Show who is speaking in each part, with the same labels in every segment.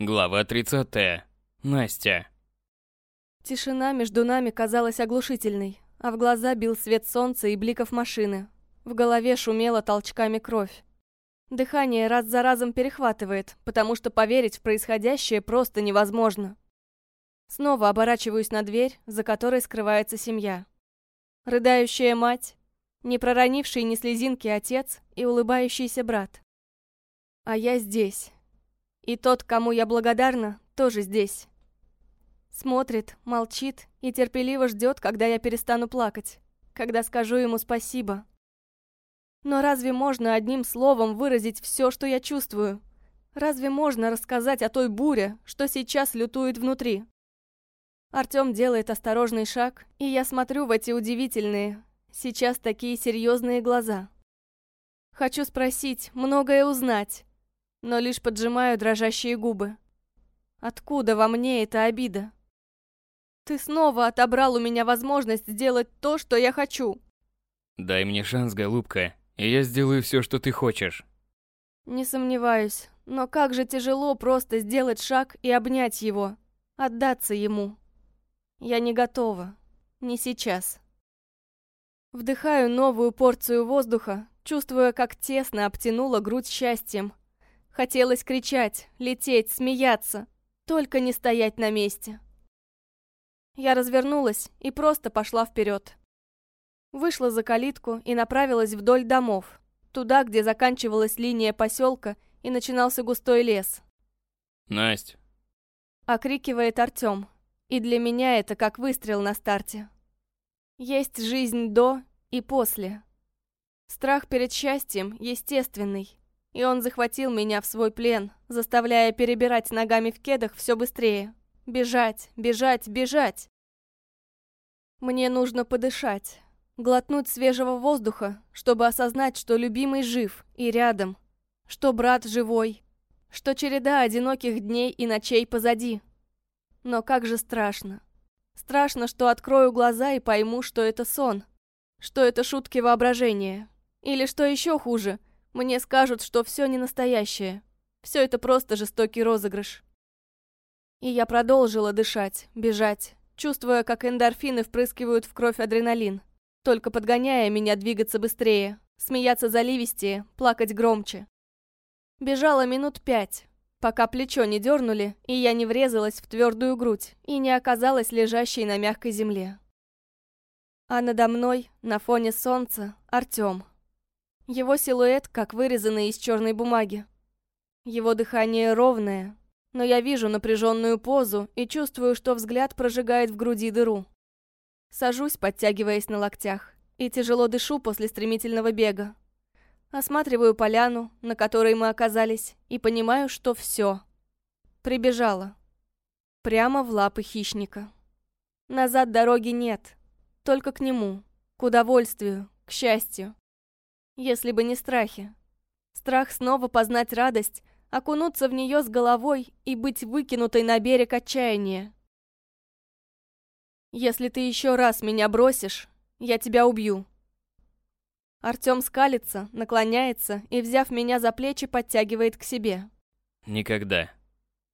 Speaker 1: Глава 30. Настя.
Speaker 2: Тишина между нами казалась оглушительной, а в глаза бил свет солнца и бликов машины. В голове шумела толчками кровь. Дыхание раз за разом перехватывает, потому что поверить в происходящее просто невозможно. Снова оборачиваюсь на дверь, за которой скрывается семья. Рыдающая мать, не проронивший ни слезинки отец и улыбающийся брат. А я здесь, и тот, кому я благодарна, тоже здесь. Смотрит, молчит и терпеливо ждет, когда я перестану плакать, когда скажу ему спасибо. Но разве можно одним словом выразить все, что я чувствую? Разве можно рассказать о той буре, что сейчас лютует внутри? Артем делает осторожный шаг, и я смотрю в эти удивительные, сейчас такие серьезные глаза. Хочу спросить, многое узнать, но лишь поджимаю дрожащие губы. Откуда во мне эта обида? Ты снова отобрал у меня возможность сделать то, что я хочу.
Speaker 1: Дай мне шанс, голубка, и я сделаю все, что ты хочешь.
Speaker 2: Не сомневаюсь, но как же тяжело просто сделать шаг и обнять его, отдаться ему. Я не готова. Не сейчас. Вдыхаю новую порцию воздуха, чувствуя, как тесно обтянула грудь счастьем, Хотелось кричать, лететь, смеяться, только не стоять на месте. Я развернулась и просто пошла вперед. Вышла за калитку и направилась вдоль домов, туда, где заканчивалась линия поселка и начинался густой лес.
Speaker 1: «Насть!»
Speaker 2: Окрикивает Артем, и для меня это как выстрел на старте. Есть жизнь до и после. Страх перед счастьем естественный, и он захватил меня в свой плен, заставляя перебирать ногами в кедах все быстрее. Бежать, бежать, бежать. Мне нужно подышать, глотнуть свежего воздуха, чтобы осознать, что любимый жив и рядом, что брат живой, что череда одиноких дней и ночей позади. Но как же страшно. Страшно, что открою глаза и пойму, что это сон, что это шутки воображения. Или что еще хуже, мне скажут, что все не настоящее. Все это просто жестокий розыгрыш. И я продолжила дышать, бежать, чувствуя, как эндорфины впрыскивают в кровь адреналин, только подгоняя меня двигаться быстрее, смеяться заливистее, плакать громче. Бежала минут пять, пока плечо не дернули, и я не врезалась в твердую грудь и не оказалась лежащей на мягкой земле. А надо мной, на фоне солнца, Артем. Его силуэт, как вырезанный из черной бумаги. Его дыхание ровное, но я вижу напряженную позу и чувствую, что взгляд прожигает в груди дыру. Сажусь, подтягиваясь на локтях, и тяжело дышу после стремительного бега. Осматриваю поляну, на которой мы оказались, и понимаю, что все. Прибежала. Прямо в лапы хищника. Назад дороги нет. Только к нему. К удовольствию, к счастью. Если бы не страхи. Страх снова познать радость, окунуться в нее с головой и быть выкинутой на берег отчаяния. Если ты еще раз меня бросишь, я тебя убью. Артем скалится, наклоняется и, взяв меня за плечи, подтягивает к себе.
Speaker 1: Никогда.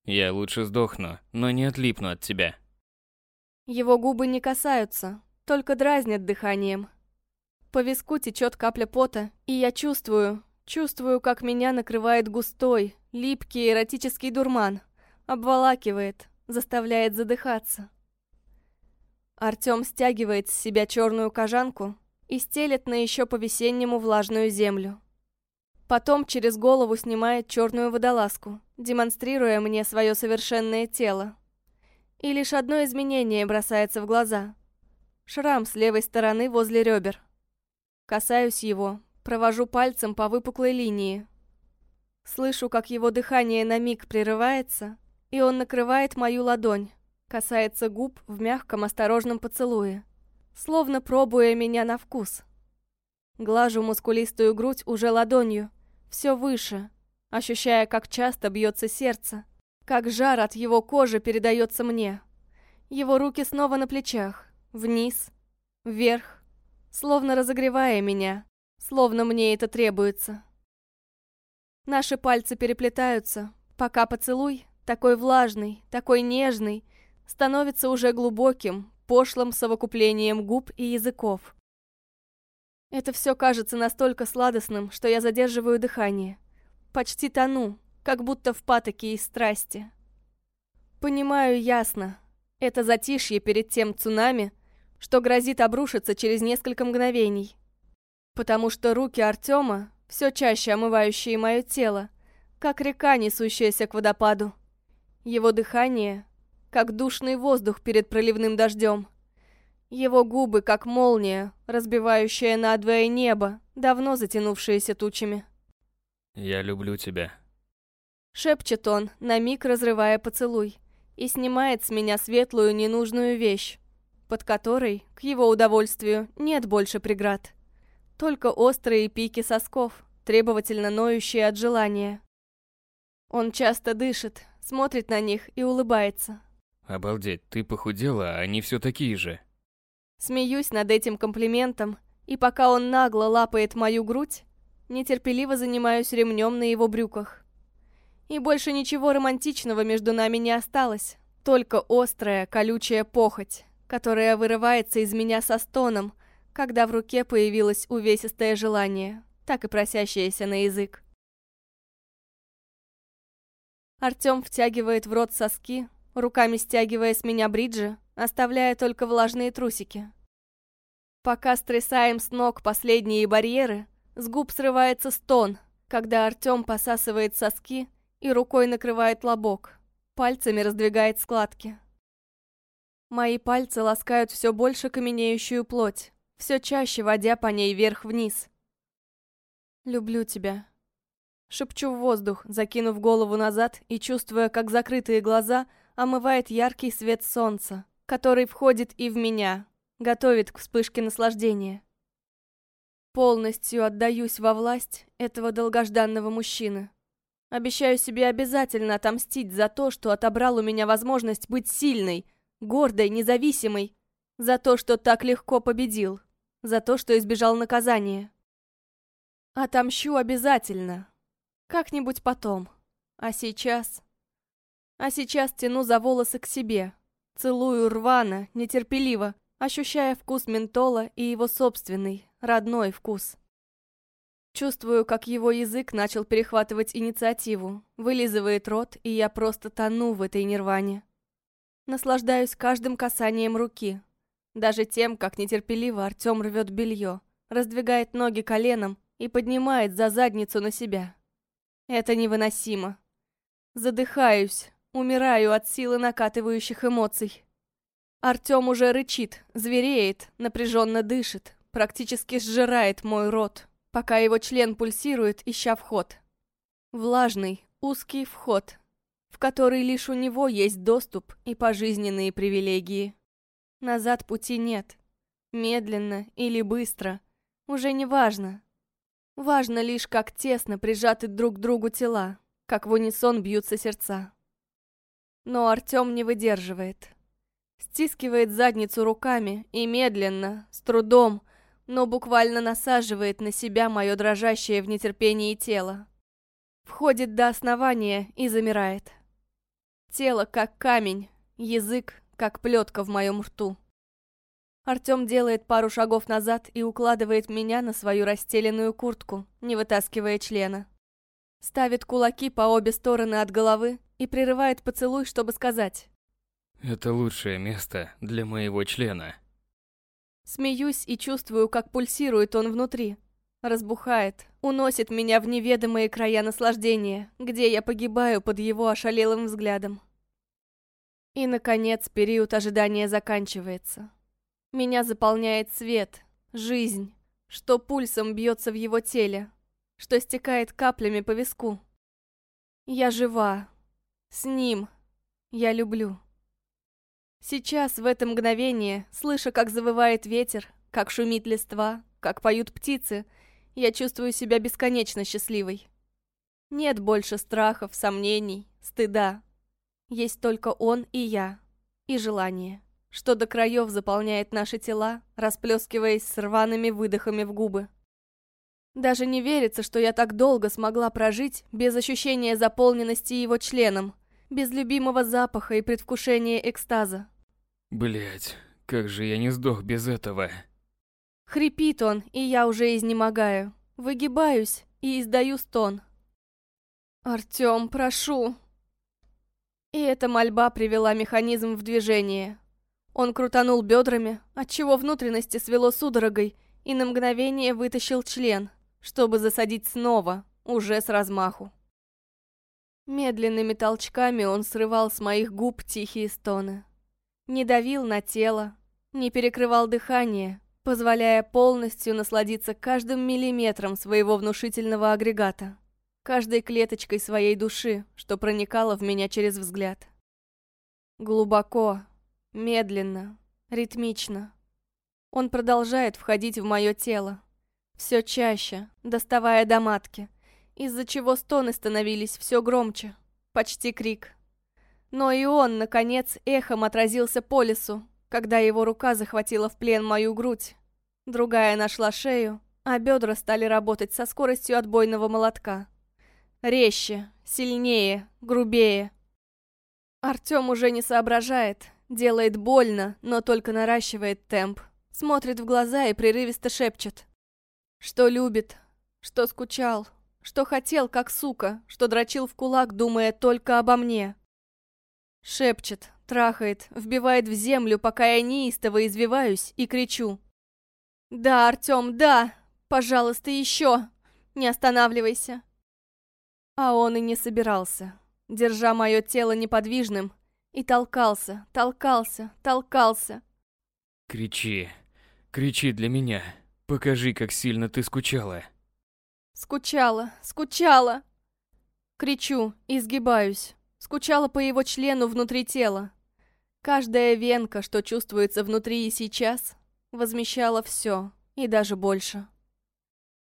Speaker 1: Я лучше сдохну, но не отлипну от тебя.
Speaker 2: Его губы не касаются, только дразнят дыханием, по виску течет капля пота, и я чувствую, чувствую, как меня накрывает густой, липкий эротический дурман. Обволакивает, заставляет задыхаться. Артем стягивает с себя черную кожанку и стелет на еще по-весеннему влажную землю. Потом через голову снимает черную водолазку, демонстрируя мне свое совершенное тело. И лишь одно изменение бросается в глаза. Шрам с левой стороны возле ребер. Касаюсь его, провожу пальцем по выпуклой линии. Слышу, как его дыхание на миг прерывается, и он накрывает мою ладонь, касается губ в мягком осторожном поцелуе, словно пробуя меня на вкус. Глажу мускулистую грудь уже ладонью, все выше, ощущая, как часто бьется сердце, как жар от его кожи передается мне. Его руки снова на плечах, вниз, вверх, словно разогревая меня, словно мне это требуется. Наши пальцы переплетаются, пока поцелуй, такой влажный, такой нежный, становится уже глубоким, пошлым совокуплением губ и языков. Это все кажется настолько сладостным, что я задерживаю дыхание. Почти тону, как будто в патоке из страсти. Понимаю ясно. Это затишье перед тем цунами, что грозит обрушиться через несколько мгновений. Потому что руки Артема, все чаще омывающие мое тело, как река, несущаяся к водопаду. Его дыхание, как душный воздух перед проливным дождем. Его губы, как молния, разбивающая надвое небо, давно затянувшееся тучами.
Speaker 1: «Я люблю тебя», —
Speaker 2: шепчет он, на миг разрывая поцелуй, и снимает с меня светлую ненужную вещь, под которой, к его удовольствию, нет больше преград. Только острые пики сосков, требовательно ноющие от желания. Он часто дышит, смотрит на них и улыбается.
Speaker 1: «Обалдеть, ты похудела, а они все такие же».
Speaker 2: Смеюсь над этим комплиментом, и пока он нагло лапает мою грудь, нетерпеливо занимаюсь ремнем на его брюках. И больше ничего романтичного между нами не осталось, только острая, колючая похоть, которая вырывается из меня со стоном, когда в руке появилось увесистое желание, так и просящееся на язык. Артём втягивает в рот соски, руками стягивая с меня бриджи, оставляя только влажные трусики. Пока стрясаем с ног последние барьеры, с губ срывается стон, когда Артём посасывает соски и рукой накрывает лобок, пальцами раздвигает складки. Мои пальцы ласкают все больше каменеющую плоть, все чаще водя по ней вверх-вниз. «Люблю тебя», Шепчу в воздух, закинув голову назад и чувствуя, как закрытые глаза омывает яркий свет солнца, который входит и в меня, готовит к вспышке наслаждения. Полностью отдаюсь во власть этого долгожданного мужчины. Обещаю себе обязательно отомстить за то, что отобрал у меня возможность быть сильной, гордой, независимой, за то, что так легко победил, за то, что избежал наказания. Отомщу обязательно, как-нибудь потом. А сейчас... А сейчас тяну за волосы к себе. Целую рвано, нетерпеливо, ощущая вкус ментола и его собственный, родной вкус. Чувствую, как его язык начал перехватывать инициативу, вылизывает рот, и я просто тону в этой нирване. Наслаждаюсь каждым касанием руки, даже тем, как нетерпеливо Артем рвет белье, раздвигает ноги коленом и поднимает за задницу на себя. Это невыносимо. Задыхаюсь, умираю от силы накатывающих эмоций. Артем уже рычит, звереет, напряженно дышит, практически сжирает мой рот, пока его член пульсирует, ища вход. Влажный, узкий вход, в который лишь у него есть доступ и пожизненные привилегии. Назад пути нет. Медленно или быстро. Уже не важно. Важно лишь, как тесно прижаты друг к другу тела, как в унисон бьются сердца. Но Артем не выдерживает. Стискивает задницу руками и медленно, с трудом, но буквально насаживает на себя мое дрожащее в нетерпении тело. Входит до основания и замирает. Тело как камень, язык как плетка в моем рту. Артем делает пару шагов назад и укладывает меня на свою расстеленную куртку, не вытаскивая члена. Ставит кулаки по обе стороны от головы и прерывает поцелуй, чтобы сказать.
Speaker 1: «Это лучшее место для моего члена».
Speaker 2: Смеюсь и чувствую, как пульсирует он внутри. Разбухает, уносит меня в неведомые края наслаждения, где я погибаю под его ошалелым взглядом. И, наконец, период ожидания заканчивается. Меня заполняет свет, жизнь, что пульсом бьется в его теле, что стекает каплями по виску. Я жива. С ним. Я люблю. Сейчас, в это мгновение, слыша, как завывает ветер, как шумит листва, как поют птицы, я чувствую себя бесконечно счастливой. Нет больше страхов, сомнений, стыда. Есть только он и я, и желание что до краев заполняет наши тела, расплескиваясь с рваными выдохами в губы. Даже не верится, что я так долго смогла прожить без ощущения заполненности его членом, без любимого запаха и предвкушения экстаза.
Speaker 1: Блять, как же я не сдох без этого.
Speaker 2: Хрипит он, и я уже изнемогаю. Выгибаюсь и издаю стон. «Артём, прошу!» И эта мольба привела механизм в движение. Он крутанул бедрами, отчего внутренности свело судорогой, и на мгновение вытащил член, чтобы засадить снова, уже с размаху. Медленными толчками он срывал с моих губ тихие стоны. Не давил на тело, не перекрывал дыхание, позволяя полностью насладиться каждым миллиметром своего внушительного агрегата, каждой клеточкой своей души, что проникала в меня через взгляд. Глубоко, медленно, ритмично. Он продолжает входить в мое тело, все чаще, доставая до матки, из-за чего стоны становились все громче, почти крик. Но и он, наконец, эхом отразился по лесу, когда его рука захватила в плен мою грудь. Другая нашла шею, а бедра стали работать со скоростью отбойного молотка. Резче, сильнее, грубее. Артем уже не соображает, делает больно, но только наращивает темп. Смотрит в глаза и прерывисто шепчет. Что любит, что скучал, что хотел, как сука, что дрочил в кулак, думая только обо мне. Шепчет, трахает, вбивает в землю, пока я неистово извиваюсь и кричу. «Да, Артем, да! Пожалуйста, еще! Не останавливайся!» А он и не собирался, держа мое тело неподвижным, и толкался, толкался, толкался.
Speaker 1: «Кричи, кричи для меня, покажи, как сильно ты скучала!»
Speaker 2: «Скучала, скучала!» Кричу, изгибаюсь. Скучала по его члену внутри тела. Каждая венка, что чувствуется внутри и сейчас, возмещала все, и даже больше.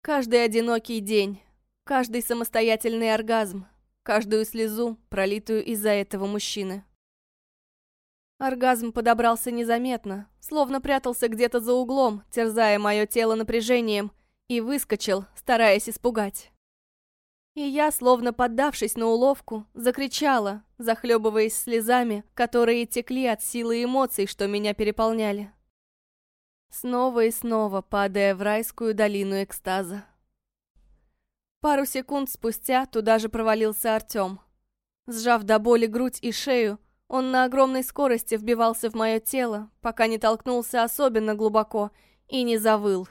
Speaker 2: Каждый одинокий день, каждый самостоятельный оргазм, каждую слезу, пролитую из-за этого мужчины. Оргазм подобрался незаметно, словно прятался где-то за углом, терзая мое тело напряжением, и выскочил, стараясь испугать. И я, словно поддавшись на уловку, закричала, захлебываясь слезами, которые текли от силы эмоций, что меня переполняли. Снова и снова падая в райскую долину экстаза. Пару секунд спустя туда же провалился Артем. Сжав до боли грудь и шею, он на огромной скорости вбивался в мое тело, пока не толкнулся особенно глубоко и не завыл.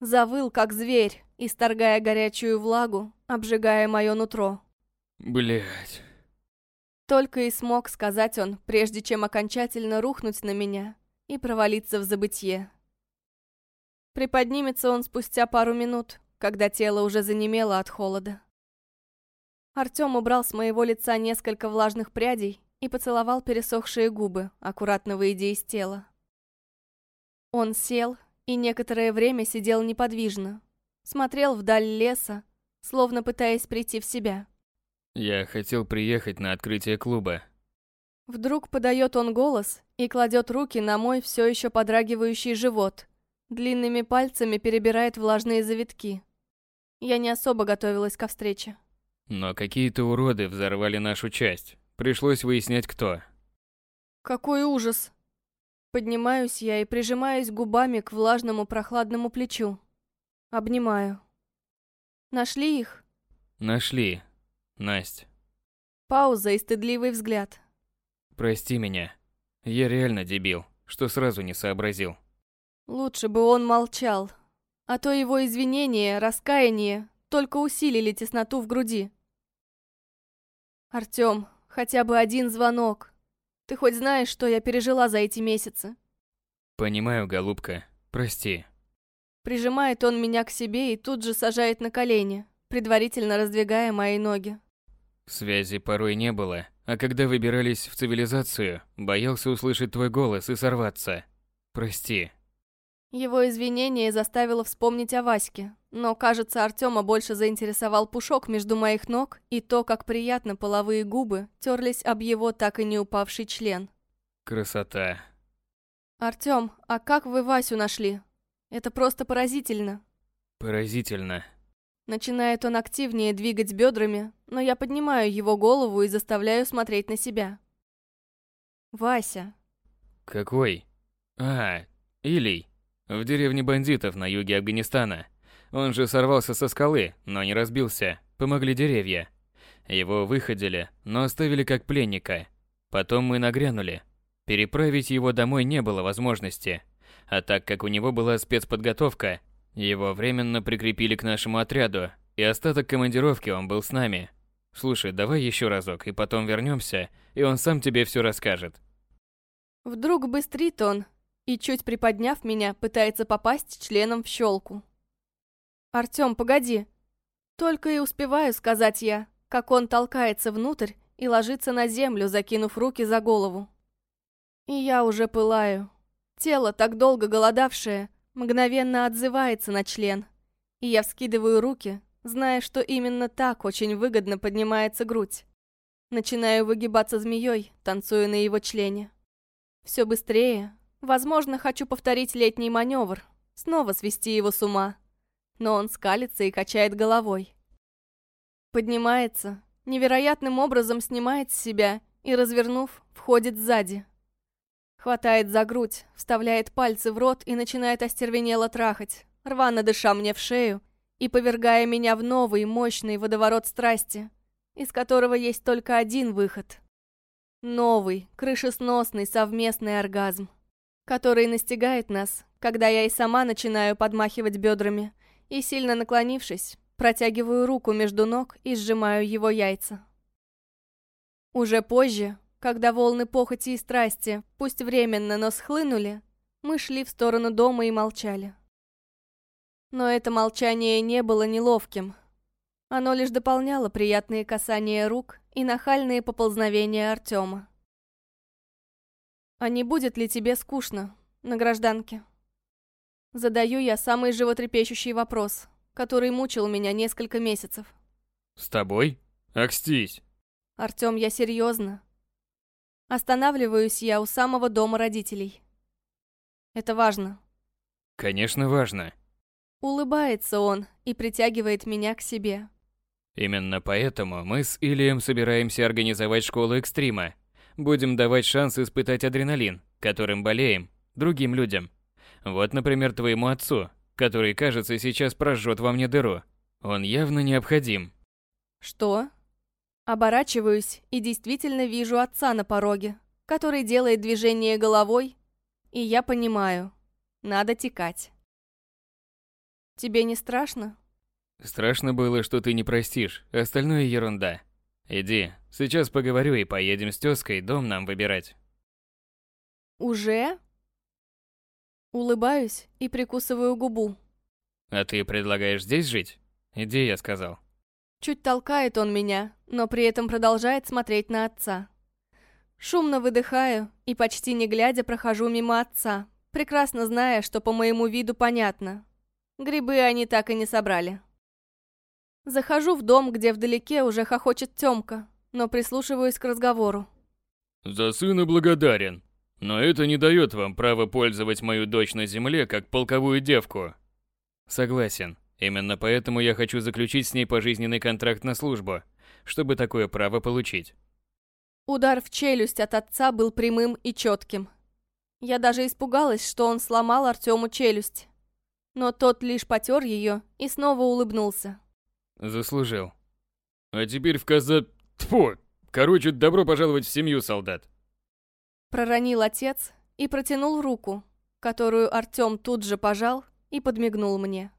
Speaker 2: Завыл, как зверь, исторгая горячую влагу, обжигая мое нутро.
Speaker 1: Блять.
Speaker 2: Только и смог сказать он, прежде чем окончательно рухнуть на меня и провалиться в забытье. Приподнимется он спустя пару минут, когда тело уже занемело от холода. Артем убрал с моего лица несколько влажных прядей и поцеловал пересохшие губы, аккуратно выйдя из тела. Он сел и некоторое время сидел неподвижно, смотрел вдаль леса, словно пытаясь прийти в себя.
Speaker 1: Я хотел приехать на открытие клуба.
Speaker 2: Вдруг подает он голос и кладет руки на мой все еще подрагивающий живот. Длинными пальцами перебирает влажные завитки. Я не особо готовилась ко встрече.
Speaker 1: Но какие-то уроды взорвали нашу часть. Пришлось выяснять, кто.
Speaker 2: Какой ужас! Поднимаюсь я и прижимаюсь губами к влажному прохладному плечу. Обнимаю. Нашли их?
Speaker 1: Нашли. Насть.
Speaker 2: Пауза и стыдливый взгляд.
Speaker 1: Прости меня. Я реально дебил, что сразу не сообразил.
Speaker 2: Лучше бы он молчал. А то его извинения, раскаяние только усилили тесноту в груди. Артём, хотя бы один звонок. Ты хоть знаешь, что я пережила за эти месяцы?
Speaker 1: Понимаю, голубка. Прости.
Speaker 2: Прижимает он меня к себе и тут же сажает на колени, предварительно раздвигая мои ноги.
Speaker 1: Связи порой не было, а когда выбирались в цивилизацию, боялся услышать твой голос и сорваться. Прости.
Speaker 2: Его извинение заставило вспомнить о Ваське, но, кажется, Артема больше заинтересовал пушок между моих ног и то, как приятно половые губы терлись об его так и не упавший член.
Speaker 1: Красота.
Speaker 2: Артем, а как вы Васю нашли? Это просто поразительно.
Speaker 1: Поразительно.
Speaker 2: Начинает он активнее двигать бедрами, но я поднимаю его голову и заставляю смотреть на себя. Вася.
Speaker 1: Какой? А, Илий. В деревне бандитов на юге Афганистана. Он же сорвался со скалы, но не разбился. Помогли деревья. Его выходили, но оставили как пленника. Потом мы нагрянули. Переправить его домой не было возможности. А так как у него была спецподготовка, его временно прикрепили к нашему отряду, и остаток командировки он был с нами. Слушай, давай еще разок, и потом вернемся, и он сам тебе все расскажет.
Speaker 2: Вдруг быстрит он, и чуть приподняв меня, пытается попасть членом в щелку. Артём, погоди. Только и успеваю сказать я, как он толкается внутрь и ложится на землю, закинув руки за голову. И я уже пылаю. Тело, так долго голодавшее, мгновенно отзывается на член. И я вскидываю руки, зная, что именно так очень выгодно поднимается грудь. Начинаю выгибаться змеей, танцуя на его члене. Все быстрее. Возможно, хочу повторить летний маневр, снова свести его с ума. Но он скалится и качает головой. Поднимается, невероятным образом снимает с себя и, развернув, входит сзади. Хватает за грудь, вставляет пальцы в рот и начинает остервенело трахать, рвано дыша мне в шею и повергая меня в новый мощный водоворот страсти, из которого есть только один выход. Новый, крышесносный совместный оргазм, который настигает нас, когда я и сама начинаю подмахивать бедрами и, сильно наклонившись, протягиваю руку между ног и сжимаю его яйца. Уже позже, когда волны похоти и страсти, пусть временно, но схлынули, мы шли в сторону дома и молчали. Но это молчание не было неловким. Оно лишь дополняло приятные касания рук и нахальные поползновения Артема. «А не будет ли тебе скучно на гражданке?» Задаю я самый животрепещущий вопрос, который мучил меня несколько месяцев.
Speaker 1: «С тобой? Акстись!»
Speaker 2: «Артем, я серьезно. Останавливаюсь я у самого дома родителей. Это важно.
Speaker 1: Конечно, важно.
Speaker 2: Улыбается он и притягивает меня к себе.
Speaker 1: Именно поэтому мы с Илием собираемся организовать школу экстрима. Будем давать шанс испытать адреналин, которым болеем, другим людям. Вот, например, твоему отцу, который, кажется, сейчас прожжет во мне дыру. Он явно необходим.
Speaker 2: Что? Оборачиваюсь и действительно вижу отца на пороге, который делает движение головой, и я понимаю, надо текать. Тебе не страшно?
Speaker 1: Страшно было, что ты не простишь, остальное ерунда. Иди, сейчас поговорю и поедем с тёской дом нам выбирать.
Speaker 2: Уже? Улыбаюсь и прикусываю губу.
Speaker 1: А ты предлагаешь здесь жить? Иди, я сказал.
Speaker 2: Чуть толкает он меня, но при этом продолжает смотреть на отца. Шумно выдыхаю и почти не глядя прохожу мимо отца, прекрасно зная, что по моему виду понятно. Грибы они так и не собрали. Захожу в дом, где вдалеке уже хохочет Тёмка, но прислушиваюсь к разговору.
Speaker 1: «За сына благодарен, но это не дает вам права пользовать мою дочь на земле как полковую девку». «Согласен. Именно поэтому я хочу заключить с ней пожизненный контракт на службу, чтобы такое право получить.
Speaker 2: Удар в челюсть от отца был прямым и четким. Я даже испугалась, что он сломал Артему челюсть. Но тот лишь потер ее и снова улыбнулся.
Speaker 1: Заслужил. А теперь в каза... Тьфу! Короче, добро пожаловать в семью, солдат.
Speaker 2: Проронил отец и протянул руку, которую Артем тут же пожал и подмигнул мне.